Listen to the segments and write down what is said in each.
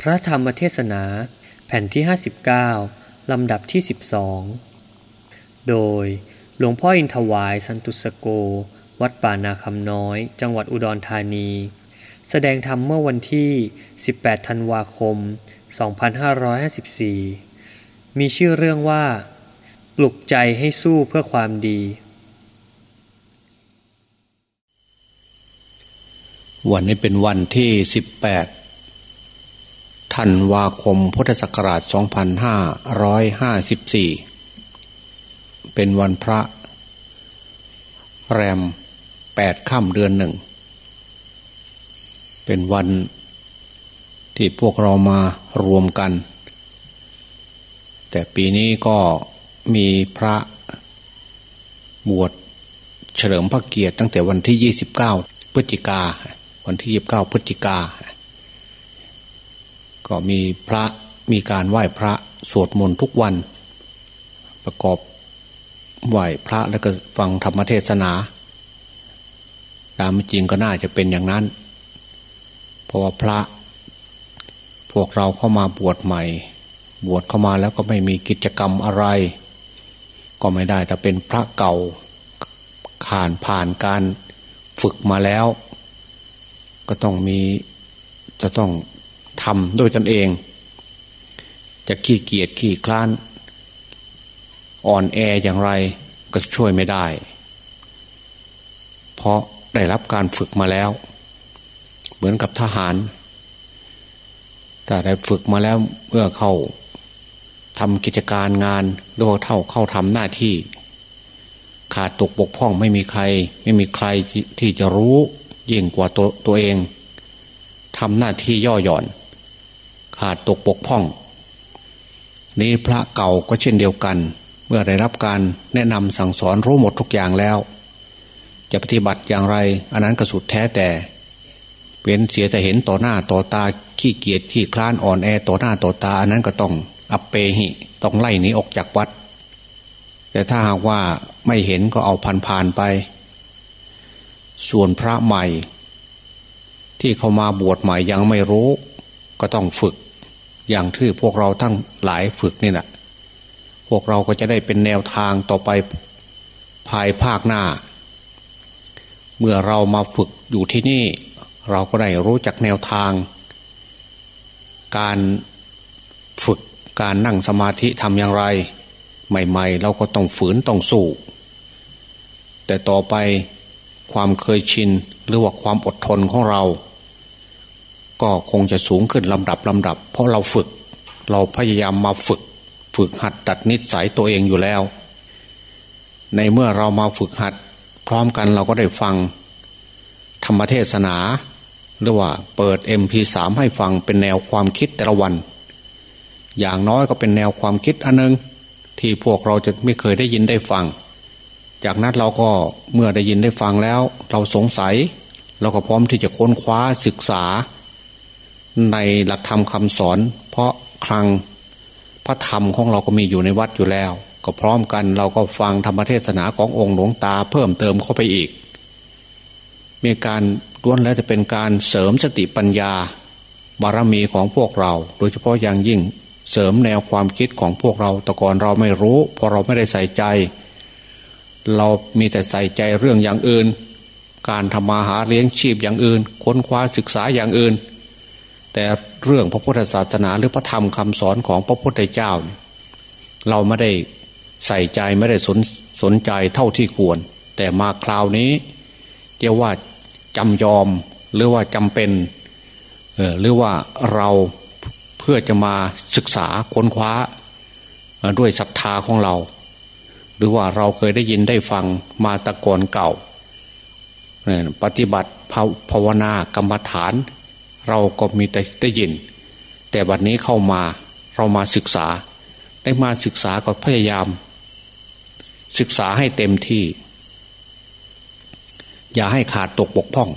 พระธรรมเทศนาแผ่นที่ 59 ลำดับที่ 12 โดยหลวงพ่ออินทวายสันตุสโก วัดป่านาคำน้อย จังหวัดอุดรธานี แสดงธรรมเมื่อวันที่ 18 ธันวาคม 2554 มีชื่อเรื่องว่า ปลุกใจให้สู้เพื่อความดี วันนี้เป็นวันที่ 18 ธันวาคมพุทธศักราช 2554 เป็นวันพระ แรม 8 ค่ำเดือนหนึ่ง เป็นวันที่พวกเรามารวมกัน แต่ปีนี้ก็มีพระบวชเฉลิมพระเกียรติตั้งแต่วันที่ 29 พฤศจิกา วันที่ 29 พฤศจิกา ก็มีพระมีการไหว้พระสวดมนต์ทุกวัน ประกอบไหว้พระแล้วก็ฟังธรรมเทศนา ตามจริงก็น่าจะเป็นอย่างนั้น เพราะว่าพระ พวกเราเข้ามาบวชใหม่ บวชเข้ามาแล้วก็ไม่มีกิจกรรมอะไร ก็ไม่ได้แต่เป็นพระเก่าผ่านผ่านการฝึกมาแล้ว ก็ต้องมีจะต้อง ทำด้วยตนเอง จะขี้เกียจขี้คลาน อ่อนแออย่างไรก็ช่วยไม่ได้ เพราะได้รับการฝึกมาแล้ว เหมือนกับทหารแต่ได้ฝึกมาแล้วเมื่อเข้าทำกิจการงานหรือว่าเท่าเข้าทำหน้าที่ ขาดตกบกพร่องไม่มีใคร ไม่มีใครที่จะรู้ยิ่งกว่าตัวตัวเองทำหน้าที่ย่อหย่อน ขาดตกบกพ่อง นี้พระเก่าก็เช่นเดียวกัน เมื่อได้รับการแนะนำสั่งสอนรู้หมดทุกอย่างแล้ว จะปฏิบัติอย่างไร อันนั้นก็สุดแท้แต่เป็นเสียแต่เห็นต่อหน้าต่อตาขี้เกียจขี้คลานอ่อนแอต่อหน้าต่อตา อันนั้นก็ต้องอัปเปหิต้องไล่หนีออกจากวัด แต่ถ้าหากว่าไม่เห็นก็เอาผ่านผ่านไป ส่วนพระใหม่ ที่เขามาบวชใหม่ยังไม่รู้ ก็ต้องฝึก อย่างที่พวกเราทั้งหลายฝึกนี่แหละพวกเราก็จะได้เป็นแนวทางต่อไปภายภาคหน้า เมื่อเรามาฝึกอยู่ที่นี่ เราก็ได้รู้จักแนวทาง การฝึกการนั่งสมาธิทำอย่างไร ใหม่ ๆ เราก็ต้องฝืนต้องสู้ แต่ต่อไปความเคยชินหรือว่าความอดทนของเรา ก็คงจะสูงขึ้นลำดับลำดับ เพราะเราฝึก เราพยายามมาฝึก ฝึกหัดดัดนิสัยตัวเองอยู่แล้ว ในเมื่อเรามาฝึกหัด พร้อมกันเราก็ได้ฟัง ธรรมเทศนา หรือว่าเปิด MP3 ให้ฟังเป็นแนวความคิดแต่ละวัน อย่างน้อยก็เป็นแนวความคิดอันนึง ที่พวกเราจะไม่เคยได้ยินได้ฟัง จากนั้นเราก็เมื่อได้ยินได้ฟังแล้ว เราสงสัย เราก็พร้อมที่จะค้นคว้าศึกษา ในหลักธรรมคำสอน เพราะครั้งพระธรรมของเราก็มีอยู่ในวัดอยู่แล้ว ก็พร้อมกันเราก็ฟังธรรมเทศนาขององค์หลวงตาเพิ่มเติมเข้าไปอีก มีการล้วนแล้วจะเป็นการเสริมสติปัญญา บารมีของพวกเรา โดยเฉพาะอย่างยิ่งเสริมแนวความคิดของพวกเราแต่ก่อนเราไม่รู้พราะเราไม่ได้ใส่ใจ เรามีแต่ใส่ใจเรื่องอย่างอื่น การทำมาหาเลี้ยงชีพอย่างอื่น ค้นคว้าศึกษาอย่างอื่น แต่เรื่องพระพุทธศาสนาหรือพระธรรมคำสอนของพระพุทธเจ้า เราไม่ได้ใส่ใจไม่ได้สนสนใจเท่าที่ควร แต่มาคราวนี้เรียกว่าจำยอมหรือว่าจำเป็นหรือว่าเราเพื่อจะมาศึกษาค้นคว้าด้วยศรัทธาของเรา หรือว่าเราเคยได้ยินได้ฟังมาตะกอนเก่า ปฏิบัติภาวนา กรรมฐาน เราก็มีแต่ได้ยิน แต่วันนี้เข้ามาเรามาศึกษา ได้มาศึกษาก็พยายาม ศึกษาให้เต็มที่ อย่าให้ขาดตกบกพร่อง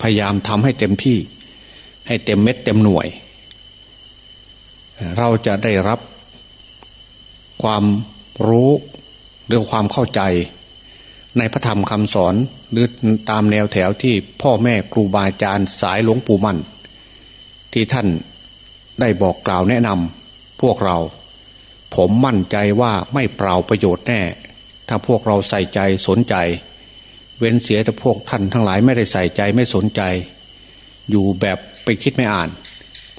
พยายามทำให้เต็มที่ ให้เต็มเม็ดเต็มหน่วย เราจะได้รับความรู้หรือความเข้าใจ ในพระธรรมคำสอนหรือตามแนวแถวที่พ่อแม่ครูบาอาจารย์สายหลวงปู่มั่น ที่ท่านได้บอกกล่าวแนะนำพวกเรา ผมมั่นใจว่าไม่เปล่าประโยชน์แน่ ถ้าพวกเราใส่ใจสนใจ เว้นเสียแต่พวกท่านทั้งหลายไม่ได้ใส่ใจไม่สนใจ อยู่แบบไปคิดไม่อ่าน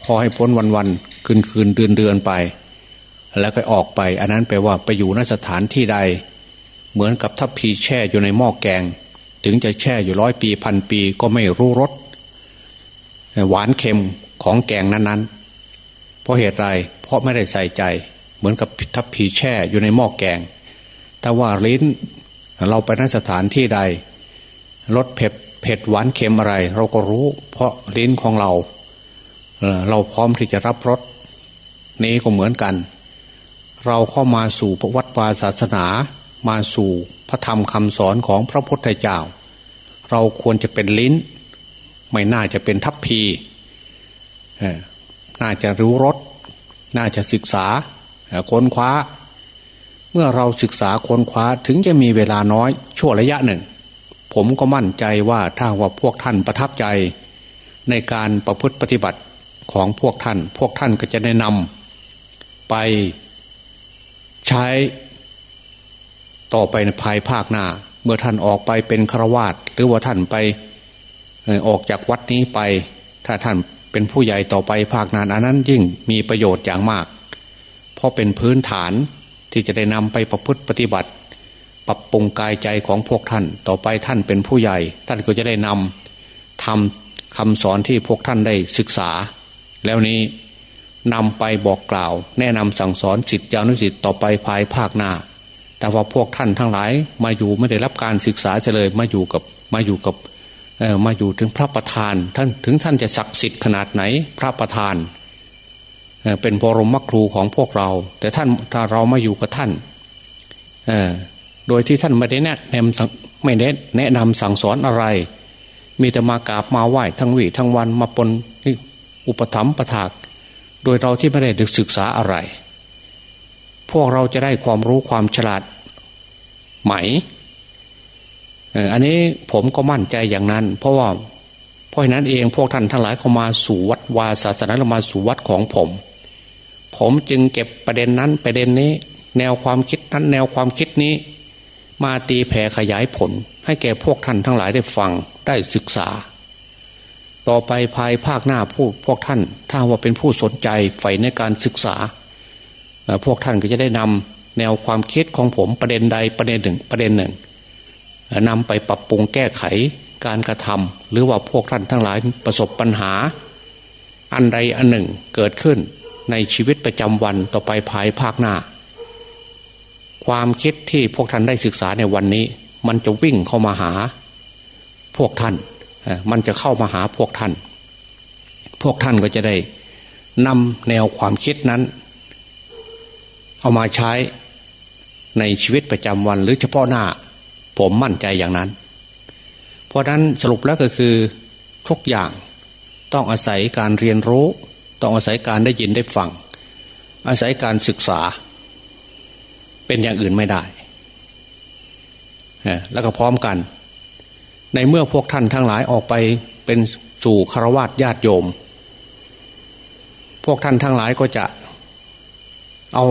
พอให้พ้นวันวันคืนคืนเดือนเดือนไป แล้วก็ออกไป อันนั้นแปลว่าไปอยู่นสถานที่ใด เหมือนกับทัพพีแช่อยู่ในหม้อแกง ถึงจะแช่อยู่ร้อยปีพันปีก็ไม่รู้รสหวานเค็มของแกงนั้นๆ เพราะเหตุไรเพราะไม่ได้ใส่ใจ เหมือนกับทัพพีแช่อยู่ในหม้อแกง แต่ว่าลิ้นเราไปนสถานที่ใดรสเผ็ดเผ็ดหวานเค็มอะไร เราก็รู้ เพราะลิ้นของเราเราพร้อมที่จะรับรสนี้ก็เหมือนกัน เราเข้ามาสู่พระวัดวาศาสนา มาสู่พระธรรมคำสอนของพระพุทธเจ้า เราควรจะเป็นลิ้น ไม่น่าจะเป็นทัพพีน่าจะรู้รสน่าจะศึกษาค้นคว้า เมื่อเราศึกษาค้นคว้าถึงจะมีเวลาน้อยชั่วระยะหนึ่ง ผมก็มั่นใจว่าถ้าว่าพวกท่านประทับใจ ในการประพฤติปฏิบัติของพวกท่าน พวกท่านก็จะแนะนำไปใช้ ต่อไปในภายภาคหน้า เมื่อท่านออกไปเป็นฆราวาสหรือว่าท่านไปออกจากวัดนี้ไป ถ้าท่านเป็นผู้ใหญ่ต่อไปภาคนานอันนั้นยิ่งมีประโยชน์อย่างมาก เพราะเป็นพื้นฐานที่จะได้นำไปประพฤติปฏิบัติ ปรับปรุงกายใจของพวกท่าน ต่อไปท่านเป็นผู้ใหญ่ ท่านก็จะได้นำทำคำสอนที่พวกท่านได้ศึกษา แล้วนี้นำไปบอกกล่าว แนะนำสั่งสอนสิทธิอนุสิทธิ์ต่อไปภายภาคหน้า แต่ว่าพวกท่านทั้งหลาย มาอยู่ไม่ได้รับการศึกษาเลยมาอยู่กับมาอยู่กับมาอยู่ถึงพระประธานท่านถึงท่านจะศักดิ์สิทธิ์ขนาดไหนพระประธานเป็นบรมครูของพวกเรา แต่ท่านถ้าเรามาอยู่กับท่านโดยที่ท่านไม่ได้แนะนำไม่ได้แนะนำสั่งสอนอะไร มีแต่มากราบมาไหว้ทั้งวีทั้งวันมาปนอุปถัมภ์ประถาก โดยเราที่ไม่ได้ศึกษาอะไร พวกเราจะได้ความรู้ความฉลาดไหมอันนี้ผมก็มั่นใจอย่างนั้น เพราะว่าเพราะนั้นเองพวกท่านทั้งหลายเข้ามาสู่วัดวาศาสนาเรามาสู่วัดของผม ผมจึงเก็บประเด็นนั้นประเด็นนี้ แนวความคิดนั้นแนวความคิดนี้ มาตีแผ่ขยายผล ให้แก่พวกท่านทั้งหลายได้ฟังได้ศึกษา ต่อไปภายภาคหน้าผู้พวกท่าน ถ้าว่าเป็นผู้สนใจใฝ่ในการศึกษา พวกท่านก็จะได้นำแนวความคิดของผมประเด็นใดประเด็นหนึ่งประเด็นหนึ่งนำไปปรับปรุงแก้ไขการกระทำหรือว่าพวกท่านทั้งหลายประสบปัญหา อันใดอันหนึ่งเกิดขึ้นในชีวิตประจำวันต่อไปภายภาคหน้า ความคิดที่พวกท่านได้ศึกษาในวันนี้ มันจะวิ่งเข้ามาหา พวกท่านมันจะเข้ามาหาพวกท่าน พวกท่านก็จะได้นำแนวความคิดนั้น เอามาใช้ในชีวิตประจำวัน หรือเฉพาะหน้า ผมมั่นใจอย่างนั้น เพราะนั้นสรุปแล้วก็คือทุกอย่างต้องอาศัยการเรียนรู้ ต้องอาศัยการได้ยินได้ฟัง อาศัยการศึกษา เป็นอย่างอื่นไม่ได้ แล้วก็พร้อมกัน ในเมื่อพวกท่านทั้งหลายออกไปเป็นสู่คารวะญาติโยม พวกท่านทั้งหลายก็จะ เอา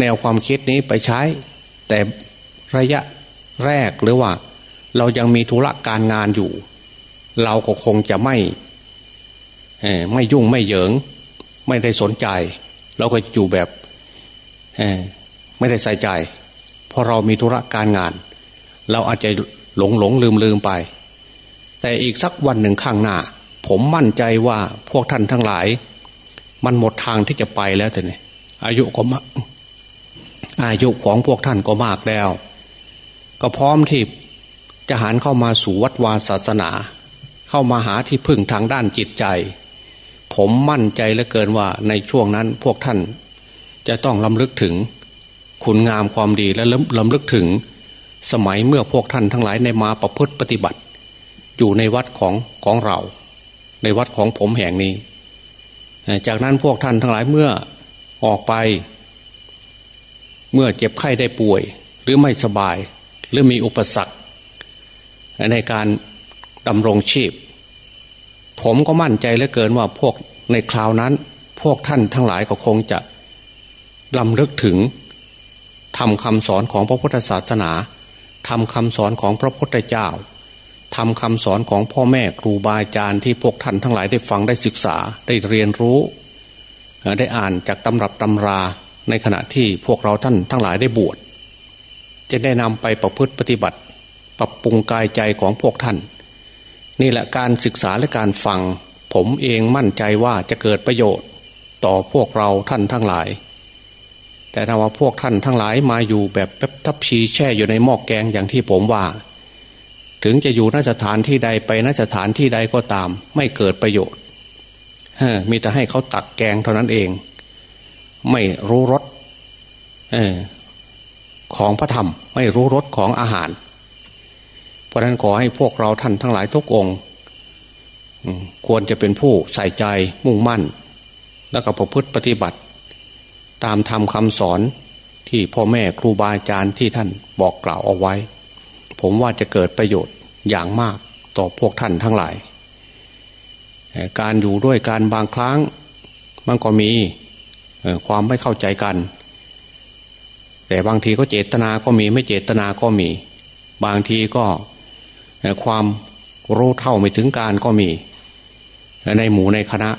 แนวความคิดนี้ไปใช้ แต่ระยะแรกหรือว่า เรายังมีธุระการงานอยู่ เราก็คงจะไม่ไม่ยุ่งไม่เหยิง ไม่ได้สนใจ เราก็อยู่แบบไม่ได้ใส่ใจเพราะเรามีธุระการงาน เราอาจจะหลงหลงลืมลืมไป แต่อีกสักวันหนึ่งข้างหน้า ผมมั่นใจว่าพวกท่านทั้งหลาย มันหมดทางที่จะไปแล้วแต่เนี่ย อายุก็มากอายุของพวกท่านก็มากแล้ว ก็พร้อมที่จะหันเข้ามาสู่วัดวาศาสนา เข้ามาหาที่พึ่งทางด้านจิตใจ ผมมั่นใจเหลือเกินว่าในช่วงนั้นพวกท่านจะต้องลำลึกถึงคุณงามความดีและลำลึกถึงสมัยเมื่อพวกท่านทั้งหลายในมาประพฤติปฏิบัติ อยู่ในวัดของของเรา ในวัดของผมแห่งนี้ จากนั้นพวกท่านทั้งหลายเมื่อ ออกไป เมื่อเจ็บไข้ได้ป่วย หรือไม่สบาย หรือมีอุปสรรค ในการดำรงชีพ ผมก็มั่นใจเหลือเกินว่าพวกในคราวนั้น พวกท่านทั้งหลายก็คงจะลำลึกถึงทำคำสอนของพระพุทธศาสนาทำคำสอนของพระพุทธเจ้าทำคำสอนของพ่อแม่ครูบาอาจารย์ที่พวกท่านทั้งหลายได้ฟังได้ศึกษาได้เรียนรู้ ได้อ่านจากตำรับตำราในขณะที่พวกเราท่านทั้งหลายได้บวชจะได้นำไปประพฤติปฏิบัติ ปรับปรุงกายใจของพวกท่าน นี่แหละการศึกษาและการฟัง ผมเองมั่นใจว่าจะเกิดประโยชน์ ต่อพวกเราท่านทั้งหลาย แต่ถ้าว่าพวกท่านทั้งหลายมาอยู่แบบแป๊บทับชีแช่อยู่ในหม้อกแกงอย่างที่ผมว่า ถึงจะอยู่นสถานที่ใดไปนสถานที่ใดก็ตาม ไม่เกิดประโยชน์ มีแต่ให้เขาตักแกงเท่านั้นเอง ไม่รู้รสของพระธรรม ไม่รู้รสของอาหาร เพราะนั้นขอให้พวกเราท่านทั้งหลายทุกองค์ควรจะเป็นผู้ใส่ใจมุ่งมั่น แล้วก็ประพฤติปฏิบัติ ตามธรรมคำสอนที่พ่อแม่ครูบาอาจารย์ที่ท่านบอกกล่าวเอาไว้ ผมว่าจะเกิดประโยชน์อย่างมากต่อพวกท่านทั้งหลาย การอยู่ด้วยการบางครั้งมันก็มีความไม่เข้าใจกัน แต่บางทีก็เจตนาก็มีไม่เจตนาก็มี บางทีก็ความรู้เท่าไม่ถึงการก็มี ในหมู่ในคณะ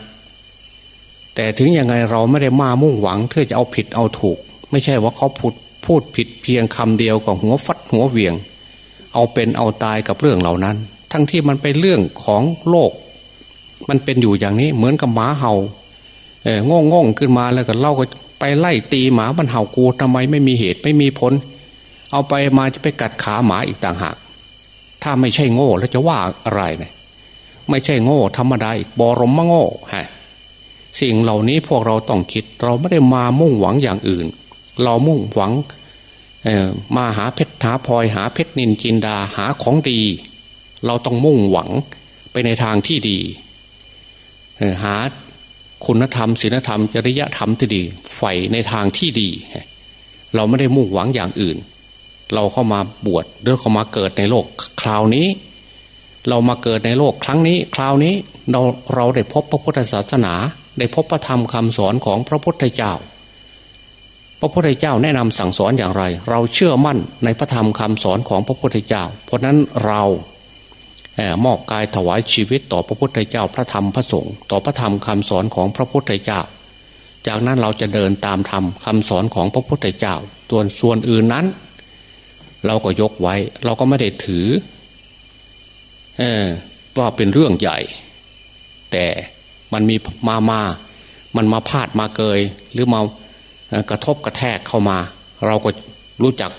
แต่ถึงยังไงเราไม่ได้มามุ่งหวังเพื่อจะเอาผิดเอาถูก ไม่ใช่ว่าเขาพูดพูดผิดเพียงคำเดียวกับหัวฟัดหัวเวียง เอาเป็นเอาตายกับเรื่องเหล่านั้น ทั้งที่มันเป็นเรื่องของโลก มันเป็นอยู่อย่างนี้เหมือนกับหมาเห่าเออง่งงขึ้นมาแล้วก็เล่าก็ไปไล่ตีหมาบันเห่ากูทำไมไม่มีเหตุไม่มีผล เอาไปมาจะไปกัดขาหมาอีกต่างหาก ถ้าไม่ใช่โง่แล้วจะว่าอะไรเนี่ยไม่ใช่โง่ ธรรมดาอีกบรมมะโง่ฮะสิ่งเหล่านี้พวกเราต้องคิด เราไม่ได้มามุ่งหวังอย่างอื่น เรามุ่งหวังมาหาเพชรหาพลอยหาเพชรนินจินดาหาของดี เราต้องมุ่งหวังไปในทางที่ดี หาคุณธรรมศีลธรรม จริยธรรมที่ดีใฝ่ในทางที่ดี เราไม่ได้มุ่งหวังอย่างอื่น เราเข้ามาบวชหรือเข้ามาเกิดในโลกคราวนี้ เรามาเกิดในโลกครั้งนี้ คราวนี้เราเราได้พบพระพุทธศาสนา ได้พบพระธรรมคำสอนของพระพุทธเจ้า พระพุทธเจ้าแนะนำสั่งสอนอย่างไร เราเชื่อมั่นในพระธรรมคำสอนของพระพุทธเจ้า เพราะนั้นเรา มอบกายถวายชีวิตต่อพระพุทธเจ้าพระธรรมพระสงฆ์ต่อพระธรรมคำสอนของพระพุทธเจ้า จากนั้นเราจะเดินตามธรรมคำสอนของพระพุทธเจ้าส่วนส่วนอื่นนั้น เราก็ยกไว้ เราก็ไม่ได้ถือเออว่าเป็นเรื่องใหญ่ แต่มันมีมามามันมาพาดมาเกย หรือมากระทบกระแทกเข้ามา เราก็รู้จัก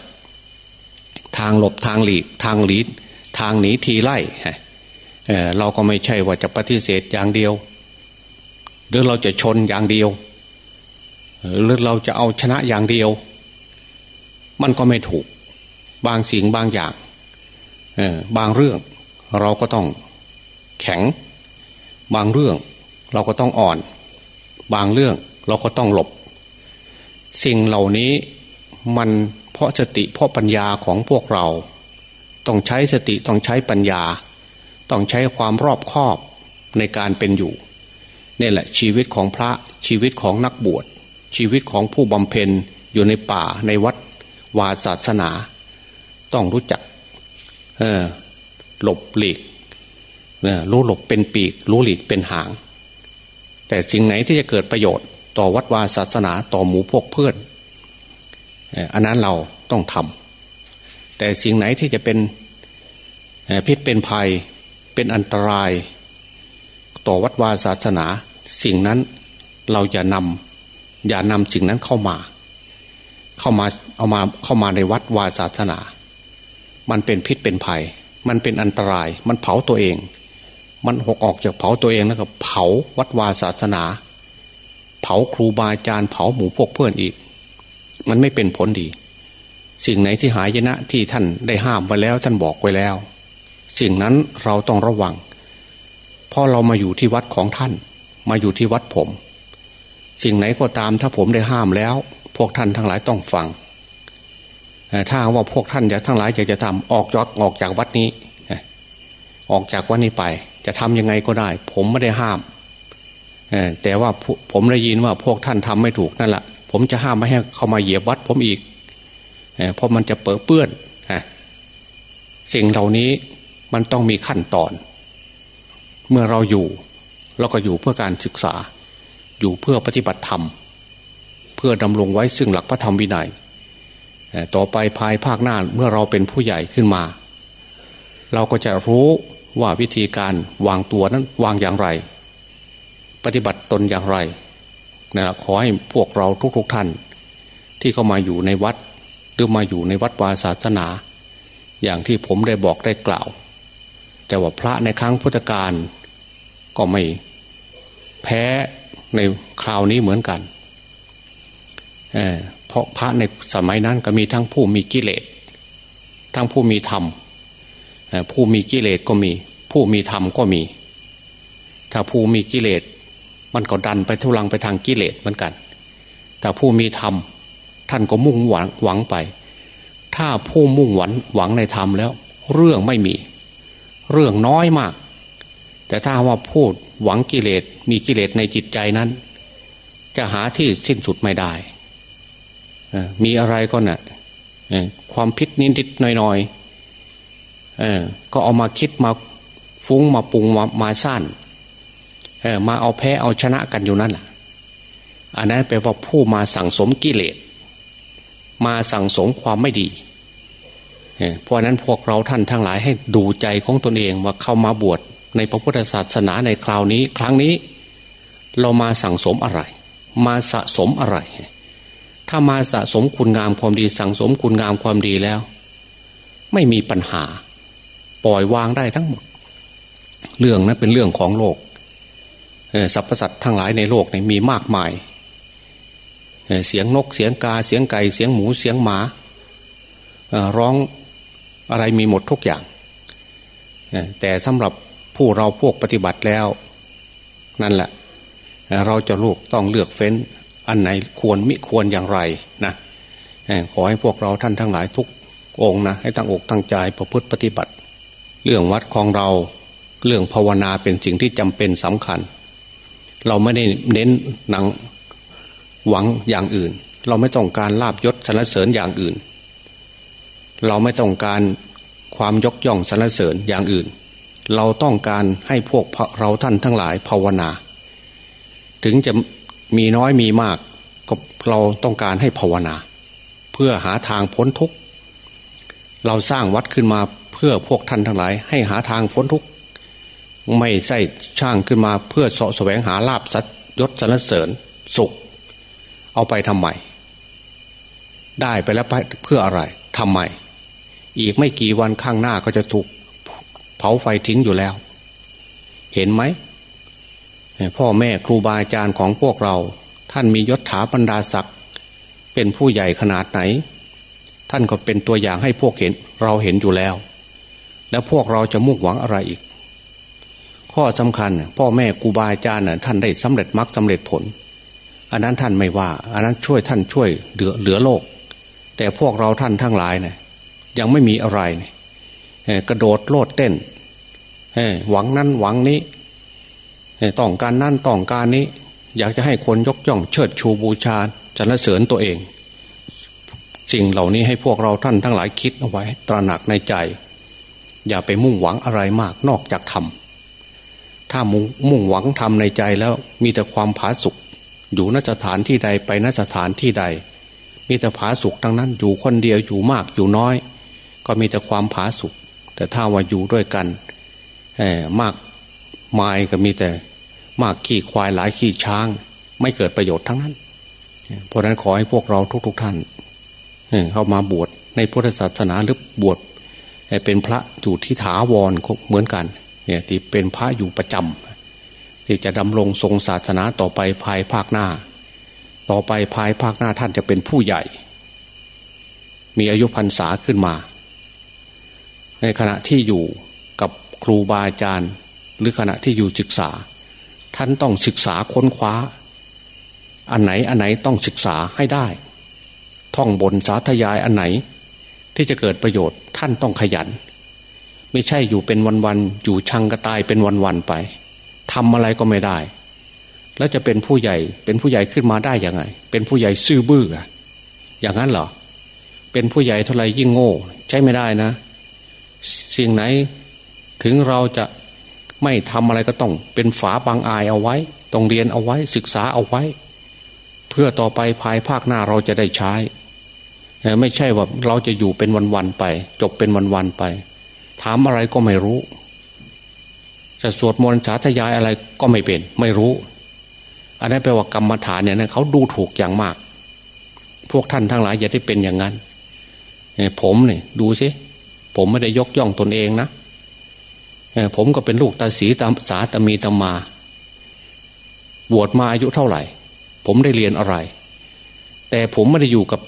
ทางหลบทางหลีกทางหลีด ทางหนีทีไล่เเราก็ไม่ใช่ว่าจะปฏิเสธอย่างเดียว หรือเราจะชนอย่างเดียว หรือเราจะเอาชนะอย่างเดียว มันก็ไม่ถูก บางสิ่งบางอย่างบางเรื่องเราก็ต้องแข็ง บางเรื่องเราก็ต้องอ่อน บางเรื่องเราก็ต้องหลบ สิ่งเหล่านี้มันเพราะสติเพราะปัญญาของพวกเรา ต้องใช้สติต้องใช้ปัญญา ต้องใช้ความรอบคอบในการเป็นอยู่นี่แหละชีวิตของพระชีวิตของนักบวช ชีวิตของผู้บำเพ็ญอยู่ในป่าในวัดวาศาสนา ต้องรู้จักหลบหลีกรู้หลบเป็นปีก รู้หลีกเป็นหาง แต่สิ่งไหนที่จะเกิดประโยชน์ต่อวัดวาศาสนาต่อหมูพวกเพื่อนอันนั้นเราต้องทำ แต่สิ่งไหนที่จะเป็นพิษเป็นภัยเป็นอันตราย ต่อวัดวาศาสนา สิ่งนั้นเราอย่านำอย่านำสิ่งนั้นเข้ามา เข้ามาเอามาเข้ามาในวัดวาศาสนา มันเป็นพิษเป็นภัย มันเป็นอันตราย มันเผาตัวเอง มันหกออกจากเผาตัวเองแล้วก็เผาวัดวาศาสนา เผาครูบาอาจารย์เผาหมู่พวกเพื่อนอีก มันไม่เป็นผลดี สิ่งไหนที่หายนะที่ท่านได้ห้ามไว้แล้ว ท่านบอกไว้แล้ว สิ่งนั้นเราต้องระวังเพราะเรามาอยู่ที่วัดของท่าน มาอยู่ที่วัดผม สิ่งไหนก็ตามถ้าผมได้ห้ามแล้ว พวกท่านทั้งหลายต้องฟังถ้าว่าพวกท่านจะทั้งหลายอยากจะทำออกยอดออกจากวัดนี้ ออกจากวัดนี้ไป จะทำยังไงก็ได้ ผมไม่ได้ห้ามแต่ว่าผมได้ยินว่าพวกท่านทำไม่ถูกนั่นแหละผมจะห้ามไม่ให้เข้ามาเหยียบวัดผมอีก เพราะมันจะเปื้อเปื้อนสิ่งเหล่านี้มันต้องมีขั้นตอน เมื่อเราอยู่ เราก็อยู่เพื่อการศึกษา อยู่เพื่อปฏิบัติธรรม เพื่อดำรงไว้ซึ่งหลักพระธรรมวินัยต่อไปภายภาคหน้าเมื่อเราเป็นผู้ใหญ่ขึ้นมา เราก็จะรู้ว่าวิธีการวางตัวนั้นวางอย่างไร ปฏิบัติตนอย่างไรนะขอให้พวกเราทุกๆทท่าน ที่เข้ามาอยู่ในวัด หรือมาอยู่ในวัดวาศาสนา อย่างที่ผมได้บอกได้กล่าว แต่ว่าพระในครั้งพุทธกาลก็ไม่แพ้ในคราวนี้เหมือนกันเเพราะพระในสมัยนั้นก็มีทั้งผู้มีกิเลส ทั้งผู้มีธรรมผู้มีกิเลสก็มี ผู้มีธรรมก็มี ถ้าผู้มีกิเลสมันก็ดันไปทุลังไปทางกิเลสเหมือนกัน แต่ผู้มีธรรม ท่านก็มุ่งหวังหวังไป ถ้าผู้มุ่งหวังหวังในธรรมแล้ว เรื่องไม่มี เรื่องน้อยมาก แต่ถ้าว่าพูดหวังกิเลสมีกิเลสในจิตใจนั้น จะหาที่สิ้นสุดไม่ได้ มีอะไรก็นะ่ะความพิษนิดๆหน่อยๆก็เอามาคิดมาฟุ้งมาปรุงมามาสั้นมาเอาแพ้เอาชนะกันอยู่นั่นแหละอันนั้นแปลว่าผู้มาสั่งสมกิเลส มาสั่งสมความไม่ดีเพราะนั้นพวกเราท่านทั้งหลายให้ดูใจของตนเองว่าเข้ามาบวชในพระพุทธศาสนาในคราวนี้ ครั้งนี้ เรามาสั่งสมอะไร มาสะสมอะไร ถ้ามาสะสมคุณงามความดีสั่งสมคุณงามความดีแล้ว ไม่มีปัญหา ปล่อยวางได้ทั้งหมด เรื่องนั้นเป็นเรื่องของโลกสรรพสัตว์ทั้งหลายในโลกนี้มีมากมาย เสียงนกเสียงกาเสียงไก่เสียงหมูเสียงหมาร้องอะไรมีหมดทุกอย่าง แต่สำหรับผู้เราพวกปฏิบัติแล้ว นั่นแหละ เราจะลูกต้องเลือกเฟ้น อันไหนควรมิควรอย่างไรนะขอให้พวกเราท่านทั้งหลายทุกองนะให้ตั้งอกตั้งใจประพฤติปฏิบัติ เรื่องวัดของเราเรื่องภาวนาเป็นสิ่งที่จำเป็นสำคัญ เราไม่ได้เน้นหนัง หวังอย่างอื่น เราไม่ต้องการลาบยศสรรเสริญอย่างอื่น เราไม่ต้องการความยกย่องสรรเสริญอย่างอื่น เราต้องการให้พวกเราท่านทั้งหลายภาวนา ถึงจะมีน้อยมีมากก็เราต้องการให้ภาวนา เพื่อหาทางพ้นทุกข์เราสร้างวัดขึ้นมาเพื่อพวกท่านทั้งหลาย ให้หาทางพ้นทุกข์ไม่ใช่ช่างขึ้นมาเพื่อสาะแสวงหาลาบสัตยศสรรเสริญสุข เอาไปทำไม ได้ไปแล้วเพื่ออะไรทำไม อีกไม่กี่วันข้างหน้าก็จะถูกเผาไฟทิ้งอยู่แล้ว เห็นไหม พ่อแม่ครูบาอาจารย์ของพวกเรา ท่านมียศถาบรรดาศักดิ์เป็นผู้ใหญ่ขนาดไหน ท่านก็เป็นตัวอย่างให้พวกเห็นเราเห็นอยู่แล้ว แล้วพวกเราจะมุ่งหวังอะไรอีก ข้อสำคัญ พ่อแม่ครูบาอาจารย์ท่านได้สำเร็จมรรคสาเร็จผล อันนั้นท่านไม่ว่า อันนั้นช่วยท่านช่วยเหลือเหลือโลก แต่พวกเราท่านทั้งหลายเนี่ยยังไม่มีอะไรนี่ยกระโดดโลดเต้นหวังนั้นหวังนี้ต้องการนั่นต้องการนี้ อยากจะให้คนยกย่องเชิดชูบูชาจรรเสริญตัวเองสิ่งเหล่านี้ให้พวกเราท่านทั้งหลายคิดเอาไว้ ตระหนักในใจ อย่าไปมุ่งหวังอะไรมากนอกจากทำถ้ามุ่งหวังทำในใจแล้วมีแต่ความผาสุก อยู่นสถานที่ใดไปนสถานที่ใด มีแต่ผาสุกทั้งนั้น อยู่คนเดียวอยู่มากอยู่น้อย ก็มีแต่ความผาสุกแต่ถ้าว่าอยู่ด้วยกันมากมายก็มีแต่มากขี่ควายหลายขี่ช้าง ไม่เกิดประโยชน์ทั้งนั้น เพราะนั้นขอให้พวกเราทุกๆทท่านเข้ามาบวชในพุทธศาสนาหรือบวชเป็นพระอยู่ที่ถาวรเหมือนกัน เนี่ยที่เป็นพระอยู่ประจำ ที่จะดำรงทรงศาสนาต่อไปภายภาคหน้า ต่อไปภายภาคหน้าท่านจะเป็นผู้ใหญ่ มีอายุพรรษาขึ้นมา ในขณะที่อยู่กับครูบาอาจารย์ หรือขณะที่อยู่ศึกษา ท่านต้องศึกษาค้นคว้า อันไหนอันไหนต้องศึกษาให้ได้ ท่องบนสาธยายอันไหน ที่จะเกิดประโยชน์ท่านต้องขยัน ไม่ใช่อยู่เป็นวันๆอยู่ชังกระตายเป็นวันๆไป ทำอะไรก็ไม่ได้ แล้วจะเป็นผู้ใหญ่เป็นผู้ใหญ่ขึ้นมาได้ยังไง เป็นผู้ใหญ่ซื่อบื้ออย่างนั้นเหรอเป็นผู้ใหญ่เท่าไรยิ่งโง่ ใช้ไม่ได้นะ สิ่งไหนถึงเราจะไม่ทำอะไรก็ต้อง เป็นฝาบางอายเอาไว้ต้องเรียนเอาไว้ศึกษาเอาไว้ เพื่อต่อไปภายภาคหน้าเราจะได้ใช้ ไม่ใช่ว่าเราจะอยู่เป็นวันๆไป จบเป็นวันๆไปถามอะไรก็ไม่รู้ จะสวดมนต์สาธยายอะไรก็ไม่เป็น ไม่รู้ อันนั้นแปลว่ากรรมฐานเนี่ยเขาดูถูกอย่างมาก พวกท่านทั้งหลายอย่าได้เป็นอย่างนั้นผมเนี่ยดูสิผมไม่ได้ยกย่องตนเองนะผมก็เป็นลูกตาสีตาสาตามีตามา บวชมาอายุเท่าไหร่ ผมได้เรียนอะไร แต่ผมไม่ได้อยู่กับ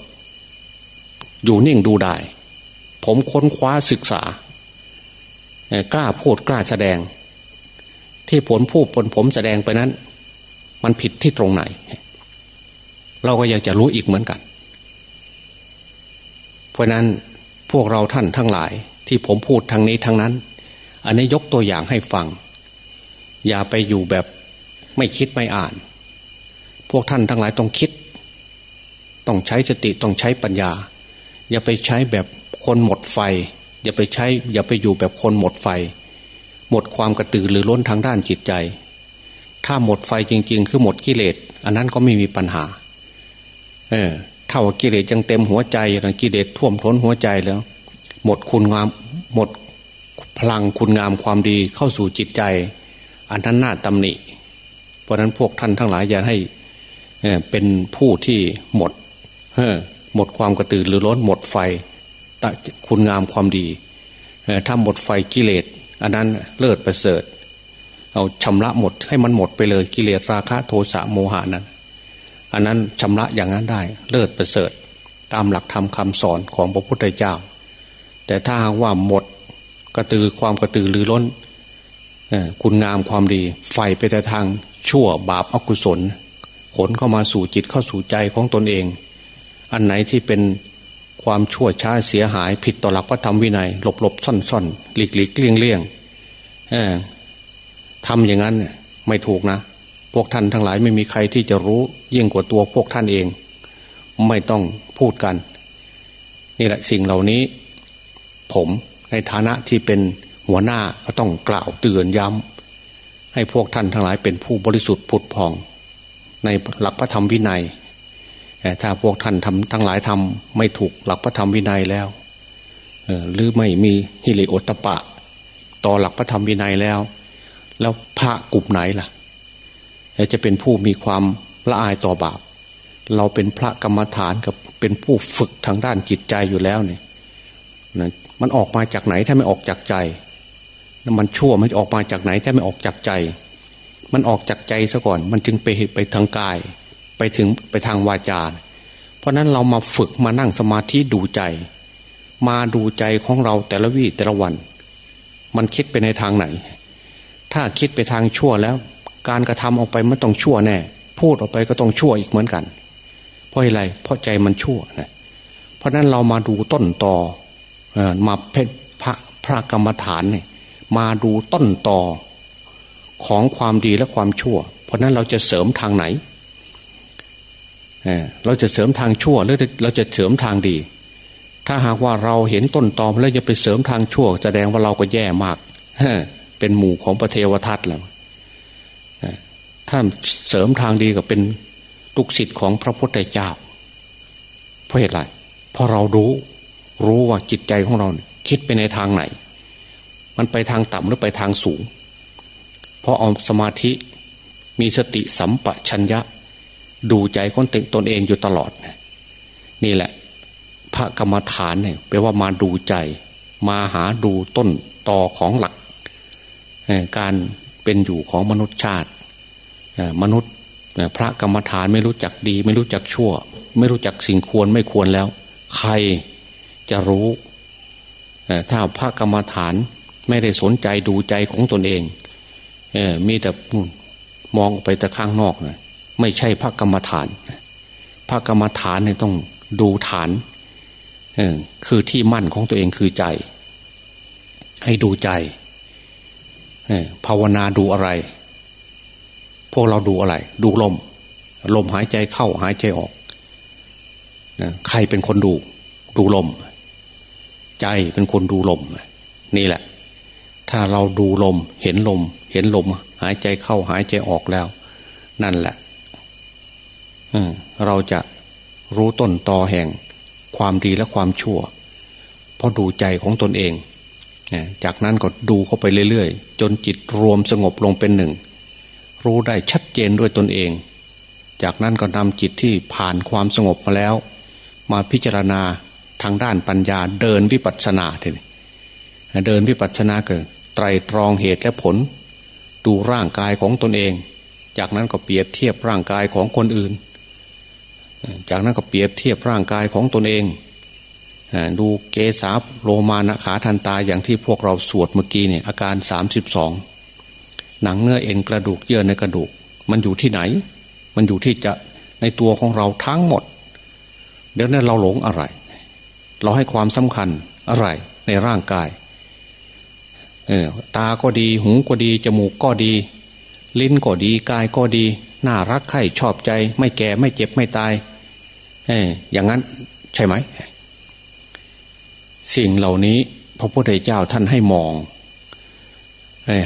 อยู่นิ่งดูได้ ผมค้นคว้าศึกษากล้าพูดกล้าแสดง ที่ผลพูดผลผมแสดงไปนั้น มันผิดที่ตรงไหน เราก็อยากจะรู้อีกเหมือนกัน เพราะนั้นพวกเราท่านทั้งหลายที่ผมพูดทางนี้ทางนั้น อันนี้ยกตัวอย่างให้ฟัง อย่าไปอยู่แบบไม่คิดไม่อ่าน พวกท่านทั้งหลายต้องคิด ต้องใช้สติต้องใช้ปัญญา อย่าไปใช้แบบคนหมดไฟ อย่าไปใช้ อย่าไปอยู่แบบคนหมดไฟ หมดความกระตือรือร้นทางด้านจิตใจ ถ้าหมดไฟจริง ๆ คือหมดกิเลส อันนั้นก็ไม่มีปัญหา เออถ้าว่ากิเลสยังเต็มหัวใจกิเลสท่วมท้นหัวใจแล้ว หมดคุณงามหมดพลังคุณงามความดีเข้าสู่จิตใจ อันนั้นน่าตำหนิ เพราะนั้นพวกท่านทั้งหลายอย่าให้เป็นผู้ที่หมดหมดความกระตือรือร้นหมดไฟคุณงามความดีถ้าหมดไฟกิเลส อันนั้นเลิศประเสริฐ เอาชำระหมดให้มันหมดไปเลยกิเลสราคะโทสะโมหานั้น อันนั้นชำระอย่างนั้นได้ เลิศประเสริฐ ตามหลักธรรมคาสอนของพระพุทธเจ้า แต่ถ้าว่าหมดกระตือความกระตือรือร้นคุณงามความดีไฟไปแต่ทางชั่วบาปอกุศล ขนเข้ามาสู่จิตเข้าสู่ใจของตนเอง อันไหนที่เป็น ความชั่วช้าเสียหายผิดต่อหลักพระธรรมวินัย หลบหลบซ่อนซ่อนหลีกหลีกเลี่ยงเลี่ยงทำอย่างนั้นไม่ถูกนะ พวกท่านทั้งหลายไม่มีใครที่จะรู้ยิ่งกว่าตัวพวกท่านเอง ไม่ต้องพูดกัน นี่แหละสิ่งเหล่านี้ ผมในฐานะที่เป็นหัวหน้าก็ต้องกล่าวเตือนย้ำให้พวกท่านทั้งหลายเป็นผู้บริสุทธิ์ผุดผ่อง ในหลักพระธรรมวินัย ถ้าพวกท่านทำทั้งหลายทำไม่ถูกหลักพระธรรมวินัยแล้วหรือไม่มีฮิริโอตปะ ต่อหลักพระธรรมวินัยแล้ว แล้วพระกลุ่มไหนล่ะจะเป็นผู้มีความละอายต่อบาป เราเป็นพระกรรมฐานกับเป็นผู้ฝึกทางด้านจิตใจอยู่แล้วเนี่ยมันออกมาจากไหนถ้าไม่ออกจากใจมันชั่วมันออกมาจากไหนถ้าไม่ออกจากใจ มันออกจากใจซะก่อน มันจึงไปไปทางกาย ไปถึงไปทางวาจา เพราะนั้นเรามาฝึกมานั่งสมาธิดูใจ มาดูใจของเราแต่ละวี่แต่ละวัน มันคิดไปในทางไหน ถ้าคิดไปทางชั่วแล้ว การกระทำออกไปมันต้องชั่วแน่ พูดออกไปก็ต้องชั่วอีกเหมือนกัน เพราะอะไร เพราะใจมันชั่วนะเพราะนั้นเรามาดูต้นตอมาเพชรพระพระกรรมฐานเนี่ยมาดูต้นต่อของความดีและความชั่ว เพราะนั้นเราจะเสริมทางไหน เราจะเสริมทางชั่วหรือเราจะเสริมทางดี ถ้าหากว่าเราเห็นต้นตอแล้วจะไปเสริมทางชั่ว แสดงว่าเราก็แย่มากเป็นหมู่ของพระเทวทัตแล้วถ้าเสริมทางดีก็เป็นตุกสิทธิ์ของพระพุทธเจ้า เพราะเหตุไรเพราะเรารู้ รู้ว่าจิตใจของเราคิดไปในทางไหน มันไปทางต่ำหรือไปทางสูง เพราะเอาสมาธิมีสติสัมปชัญญะ ดูใจคนตตนเองอยู่ตลอด นี่แหละ พระกรรมฐานเนี่ยแปลว่ามาดูใจ มาหาดูต้นต่อของหลัก การเป็นอยู่ของมนุษย์ชาติ มนุษย์พระกรรมฐานไม่รู้จักดี ไม่รู้จักชั่ว ไม่รู้จักสิ่งควรไม่ควรแล้ว ใครจะรู้ถ้าพระกรรมฐานไม่ได้สนใจดูใจของตนเองมีแต่มองไปแต่ข้างนอกนะ ไม่ใช่พระกรรมฐาน พระกรรมฐานเนี่ยต้องดูฐานคือที่มั่นของตัวเองคือใจ ให้ดูใจภาวนาดูอะไร พวกเราดูอะไร ดูลม ลมหายใจเข้าหายใจออกใครเป็นคนดู ดูลม ใจเป็นคนดูลม นี่แหละ ถ้าเราดูลม เห็นลม เห็นลม หายใจเข้าหายใจออกแล้ว นั่นแหละ เราจะรู้ต้นตอแห่งความดีและความชั่ว เพราะดูใจของตนเอง จากนั้นก็ดูเข้าไปเรื่อยๆ จนจิตรวมสงบลงเป็นหนึ่ง รู้ได้ชัดเจนด้วยตนเอง จากนั้นก็นำจิตที่ผ่านความสงบมาแล้ว มาพิจารณาทางด้านปัญญาเดินวิปัสสนาทีนี้เดินวิปัสสนาเกิดไตรตรองเหตุและผล ดูร่างกายของตนเอง จากนั้นก็เปรียบเทียบร่างกายของคนอื่น จากนั้นก็เปรียบเทียบร่างกายของตนเอง ดูเกสาโลมานะขาทันตาอย่างที่พวกเราสวดเมื่อกี้เนี่ยอาการสามสิบสองหนังเนื้อเอ็นกระดูกเยื่อในกระดูก มันอยู่ที่ไหน มันอยู่ที่จะในตัวของเราทั้งหมด เดี๋ยวนี้เราหลงอะไร เราให้ความสำคัญอะไรในร่างกายเออตาก็ดี หูก็ดี จมูกก็ดี ลิ้นก็ดี กายก็ดี น่ารักใคร่ชอบใจ ไม่แก่ไม่เจ็บไม่ตายเอออย่างนั้นใช่ไหม สิ่งเหล่านี้พระพุทธเจ้าท่านให้มอง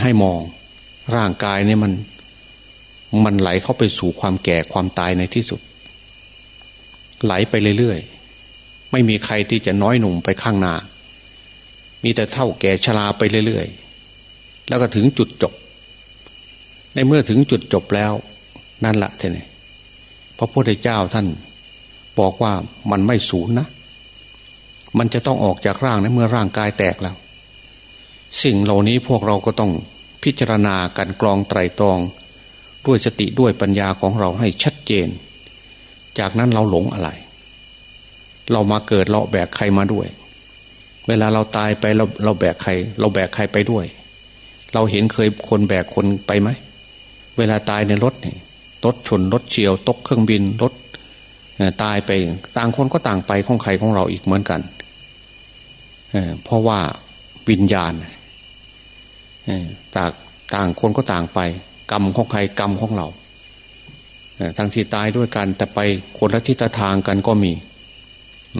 ให้มองร่างกายเนี่ยมัน มันไหลเข้าไปสู่ความแก่ความตายในที่สุด ไหลไปเรื่อยๆ ไม่มีใครที่จะน้อยหนุ่มไปข้างหน้า มีแต่เท่าแก่ชราไปเรื่อยๆ แล้วก็ถึงจุดจบ ในเมื่อถึงจุดจบแล้ว นั่นแหละท่านพระพุทธเจ้าท่านบอกว่ามันไม่สูญนะ มันจะต้องออกจากร่างนะเมื่อร่างกายแตกแล้ว สิ่งเหล่านี้พวกเราก็ต้องพิจารณาการกรองไตรตรอง ด้วยสติด้วยปัญญาของเราให้ชัดเจน จากนั้นเราหลงอะไร เรามาเกิดเราแบกใครมาด้วย เวลาเราตายไปเราเราแบกใคร เราแบกใครไปด้วย เราเห็นเคยคนแบกคนไปไหม เวลาตายในรถเนี่ย รถชนรถเฉียวตกเครื่องบินรถตายไปต่างคนก็ต่างไปของใครของเราอีกเหมือนกันเพราะว่าวิญญาณต่างต่างคนก็ต่างไป กรรมของใครกรรมของเราทั้งที่ตายด้วยกัน แต่ไปคนละทิศทางกันก็มี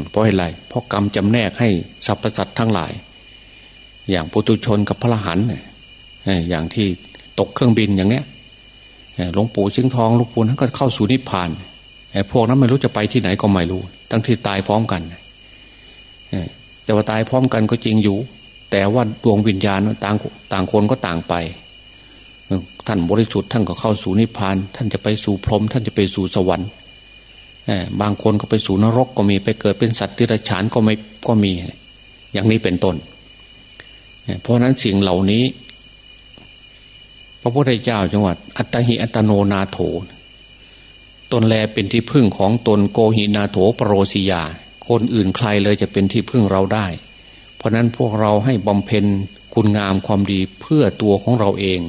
เพราะอะไรเพราะกรรมจำแนกให้สรรพสัตว์ทั้งหลาย อย่างปุตุชนกับพระหันอย่างที่ตกเครื่องบินอย่างเนี้ย หลวงปู่ชิงทองหลวงปู่นั้นก็เข้าสู่นิพพานพวกนั้นไม่รู้จะไปที่ไหนก็ไม่รู้ ทั้งที่ตายพร้อมกันแต่ว่าตายพร้อมกันก็จริงอยู่ แต่ว่าดวงวิญญาณต่างต่างคนก็ต่างไปท่านบริสุทธิ์ท่านก็เข้าสู่นิพพาน ท่านจะไปสู่พรหมท่านจะไปสู่สวรรค์บางคนก็ไปสู่นรกก็มีไปเกิดเป็นสัตว์ที่ระฉานก็ไม่ก็มี อย่างนี้เป็นต้นเพราะนั้นสิ่งเหล่านี้ พระพุทธเจ้าจังหวัด อัตหิอัตโนนาโถ ตนแลเป็นที่พึ่งของตนโกหินาโถปรโรสิยา คนอื่นใครเลยจะเป็นที่พึ่งเราได้ เพราะนั้นพวกเราให้บำเพ็ญคุณงามความดีเพื่อตัวของเราเอง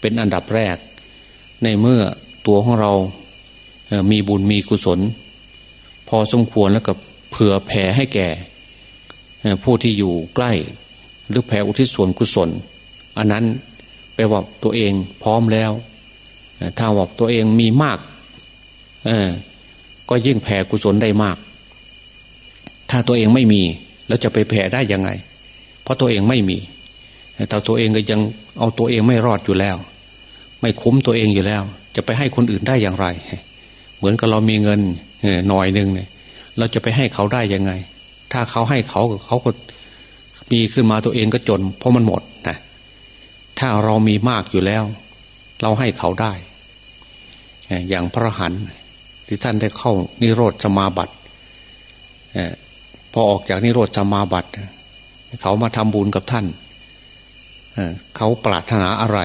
เป็นอันดับแรก ในเมื่อตัวของเรามีบุญมีกุศล พอสมควรแล้วกับเผื่อแผ่ให้แก่ผู้ที่อยู่ใกล้ หรือแผ่อุทิศส่วนกุศล อันนั้น แปลว่าตัวเองพร้อมแล้วถ้าว่าตัวเองมีมากก็ยิ่งแผ่กุศลได้มาก ถ้าตัวเองไม่มี แล้วจะไปแผ่ได้ยังไง เพราะตัวเองไม่มีแต่ตัวเองก็ยังเอาตัวเองไม่รอดอยู่แล้ว ไม่คุ้มตัวเองอยู่แล้ว จะไปให้คนอื่นได้อย่างไร เหมือนกับเรามีเงินหน่อยหนึ่งเนี่ย เราจะไปให้เขาได้ยังไง ถ้าเขาให้เขาเขาก็มีขึ้นมาตัวเองก็จน เพราะมันหมดนะ ถ้าเรามีมากอยู่แล้ว เราให้เขาได้ อย่างพระหันที่ท่านได้เข้านิโรธสมาบัติพอออกจากนิโรธสมาบัติเขามาทำบุญกับท่านเขาปรารถนาอะไร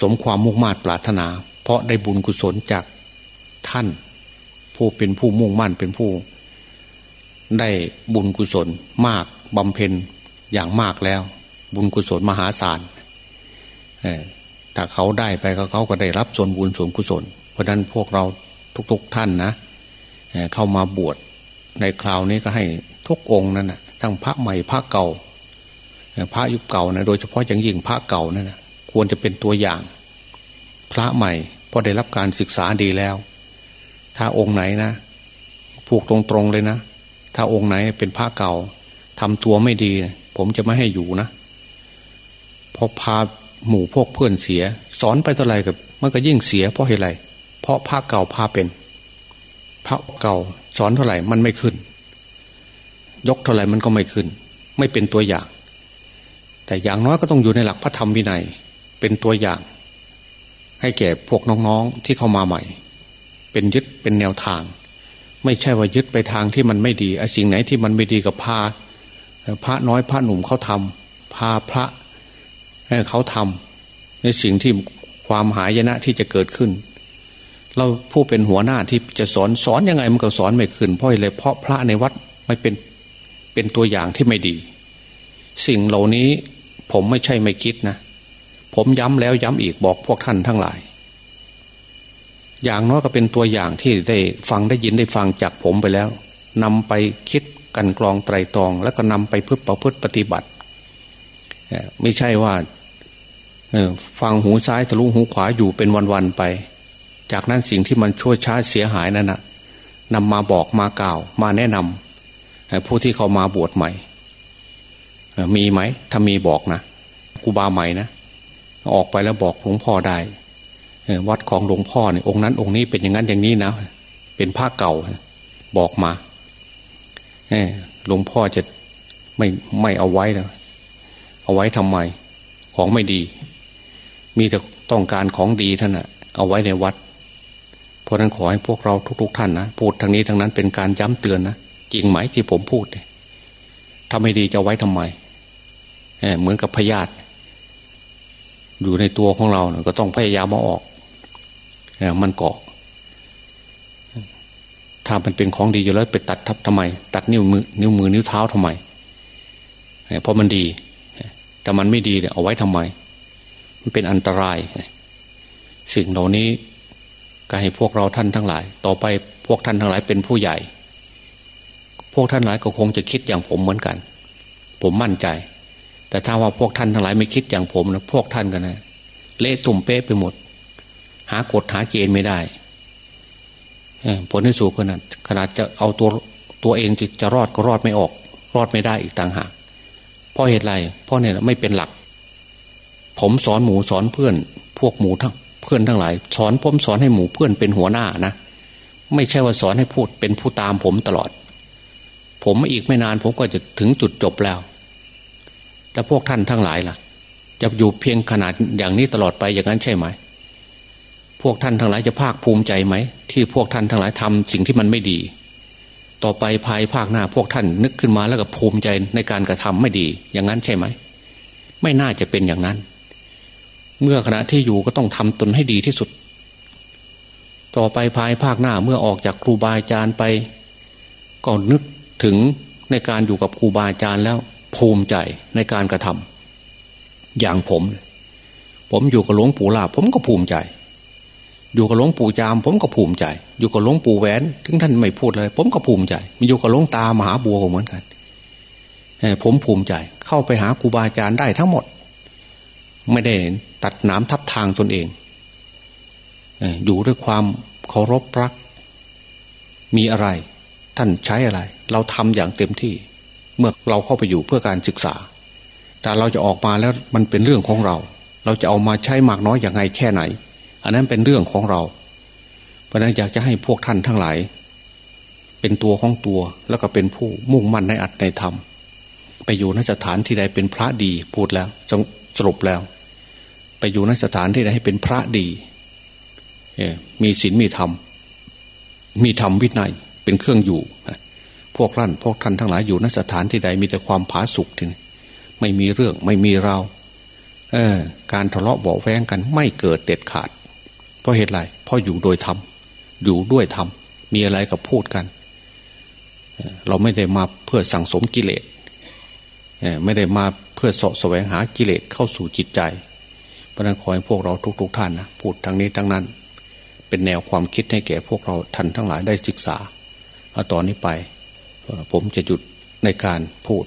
สมความมุ่งมา่ปรารถนา เพราะได้บุญกุศลจากท่าน ผู้เป็นผู้มุ่งมั่นเป็นผู้ ได้บุญกุศลมากบำเพ็ญอย่างมากแล้ว บุญกุศลมหาศาลถ้าเขาได้ไปเขาก็ได้รับส่วนบุญส่วนกุศล เพราะนั้นพวกเราทุก ๆท่านนะเข้ามาบวชในคราวนี้ก็ให้ทุกองนั่นนะทั้งพระใหม่พระเก่า พระยุคเก่านะโดยเฉพาะอย่างยิ่งพระเก่านั่นนะควรจะเป็นตัวอย่าง พระใหม่พอได้รับการศึกษาดีแล้ว ถ้าองค์ไหนนะผูกตรงๆเลยนะ ถ้าองค์ไหนเป็นพระเก่าทำตัวไม่ดี ผมจะไม่ให้อยู่นะ พอพาหมู่พวกเพื่อนเสีย สอนไปเท่าไรกับมันก็ยิ่งเสียเพราะเหตุไรเพราะพระเก่าพาเป็น พระเก่าสอนเท่าไหร่มันไม่ขึ้น ยกเท่าไหร่มันก็ไม่ขึ้น ไม่เป็นตัวอย่าง แต่อย่างน้อยก็ต้องอยู่ในหลักพระธรรมวินัยเป็นตัวอย่าง ให้แก่พวกน้องๆที่เข้ามาใหม่ เป็นยึดเป็นแนวทาง ไม่ใช่ว่ายึดไปทางที่มันไม่ดีไอ้สิ่งไหนที่มันไม่ดีกับพาพระน้อยพระหนุ่มเขาทำพาพระ เขาทำในสิ่งที่ความหายนะที่จะเกิดขึ้น เราผู้เป็นหัวหน้าที่จะสอนสอนยังไงมันก็สอนไม่ขึ้นเพราะอะไรเพราะพระในวัดไม่เป็นเป็นตัวอย่างที่ไม่ดี สิ่งเหล่านี้ผมไม่ใช่ไม่คิดนะ ผมย้ำแล้วย้ำอีกบอกพวกท่านทั้งหลาย อย่างน้อยก็เป็นตัวอย่างที่ได้ฟังได้ยินได้ฟังจากผมไปแล้วนำไปคิดกันกรองไตรตรอง แล้วก็นำไปพึ่ประพฤติปฏิบัติไม่ใช่ว่า ฟังหูซ้ายทะลุหูขวาอยู่เป็นวันๆไป จากนั้นสิ่งที่มันชั่วช้าเสียหายนั่นนะนำมาบอกมากล่าว มาแนะนำผู้ที่เขามาบวชใหม่มีไหม ถ้ามีบอกนะกูบาใหม่นะออกไปแล้วบอกหลวงพ่อได้วัดของหลวงพ่อเนี่ยองค์นั้นองค์นี้เป็นอย่างนั้นอย่างนี้นะเป็นผ้าเก่าบอกมาหลวงพ่อจะไม่ไม่เอาไว้นะเอาไว้ทำไม ของไม่ดี มีแต่ต้องการของดีท่านอะเอาไว้ในวัด เพราะนั้นขอให้พวกเราทุก ๆ ท่านนะพูดทางนี้ทางนั้นเป็นการย้ำเตือนนะจริงไหมที่ผมพูดถ้าไม่ดีจะไว้ทำไมเเหมือนกับพยาธิอยู่ในตัวของเรานะก็ต้องพยายามมาออกมันเกาะถ้ามันเป็นของดีอยู่แล้วไปตัดทับทำไม ตัดนิ้วมือนิ้วมือนิ้วเท้าทำไมเพราะมันดี แต่มันไม่ดีเนี่ยเอาไว้ทำไม เป็นอันตราย สิ่งเหล่านี้ก็ให้พวกเราท่านทั้งหลาย ต่อไปพวกท่านทั้งหลายเป็นผู้ใหญ่ พวกท่านหลายก็คงจะคิดอย่างผมเหมือนกัน ผมมั่นใจ แต่ถ้าว่าพวกท่านทั้งหลายไม่คิดอย่างผมนะพวกท่านกันนะเละตุ่มเป๊ะไปหมด หากฎหาเกณฑ์ไม่ได้ผลที่สูงขนาดขนาดจะเอาตัวตัวเองจะจะรอดก็รอดไม่ออก รอดไม่ได้อีกต่างหากเพราะเหตุไรเพราะเนี่ยไม่เป็นหลัก ผมสอนหมูสอนเพื่อน พวกหมูทั้งเพื่อนทั้งหลาย สอนผมสอนให้หมูเพื่อนเป็นหัวหน้านะไม่ใช่ว่าสอนให้พูดเป็นผู้ตามผมตลอด ผมอีกไม่นานผมก็จะถึงจุดจบแล้วแต่พวกท่านทั้งหลายล่ะ จะอยู่เพียงขนาดอย่างนี้ตลอดไปอย่างนั้นใช่ไหม พวกท่านทั้งหลายจะภาคภูมิใจไหม ที่พวกท่านทั้งหลายทำสิ่งที่มันไม่ดี ต่อไปภายภาคหน้าพวกท่านนึกขึ้นมาแล้วก็ภูมิใจในการกระทำไม่ดี อย่างนั้นใช่ไหม ไม่น่าจะเป็นอย่างนั้น เมื่อขณะที่อยู่ก็ต้องทำตนให้ดีที่สุด ต่อไปภายภาคหน้าเมื่อออกจากครูบาอาจารย์ไป ก็นึกถึงในการอยู่กับครูบาอาจารย์แล้วภูมิใจในการกระทำอย่างผม ผมอยู่กับหลวงปู่ลาผมก็ภูมิใจ อยู่กับหลวงปู่จาม ผมก็ภูมิใจ อยู่กับหลวงปู่แหวน ถึงท่านไม่พูดเลย ผมก็ภูมิใจมีอยู่กับหลวงตามหาบัวก็เหมือนกันผมภูมิใจเข้าไปหาครูบาอาจารย์ได้ทั้งหมด ไม่ได้ตัดน้ำทับทางตนเอง อยู่ด้วยความเคารพรัก มีอะไร ท่านใช้อะไร เราทำอย่างเต็มที่ เมื่อเราเข้าไปอยู่เพื่อการศึกษา แต่เราจะออกมาแล้วมันเป็นเรื่องของเรา เราจะเอามาใช้มากน้อยอย่างไงแค่ไหน อันนั้นเป็นเรื่องของเรา เพราะนั้นอยากจะให้พวกท่านทั้งหลาย เป็นตัวของตัวแล้วก็เป็นผู้มุ่งมั่นในอัตในธรรม ไปอยู่นสถานที่ใดเป็นพระดีพูดแล้วสรุปแล้ว ไปอยู่นสถานที่ใดให้เป็นพระดีมีศีลมีธรรม มีธรรมวินัยเป็นเครื่องอยู่พวกท่านพวกท่านทั้งหลายอยู่นสถานที่ใดมีแต่ความผาสุกทีนี้ไม่มีเรื่องไม่มีเราเออ การทะเลาะเบาแวงกันไม่เกิดเด็ดขาด เพราะเหตุไรเพราะอยู่โดยธรรมอยู่ด้วยธรรมมีอะไรก็พูดกัน เราไม่ได้มาเพื่อสั่งสมกิเลสไม่ได้มาเพื่อสาะแสวงหากิเลสเข้าสู่จิตใจ พราะนั้นขอให้พวกเราทุกๆท่านนะพูดทางนี้ทั้งนั้น เป็นแนวความคิดให้แก่พวกเราท่านทั้งหลายได้ศึกษาเอาตอนนี้ไป ผมจะหยุดในการพูด